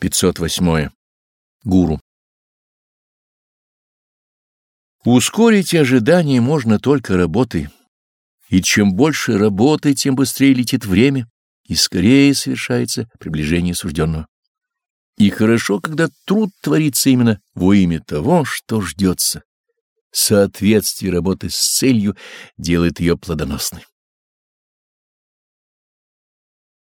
508. Гуру. Ускорить ожидание можно только работой, и чем больше работы, тем быстрее летит время, и скорее совершается приближение сужденного. И хорошо, когда труд творится именно во имя того, что ждется. Соответствие работы с целью делает ее плодоносной.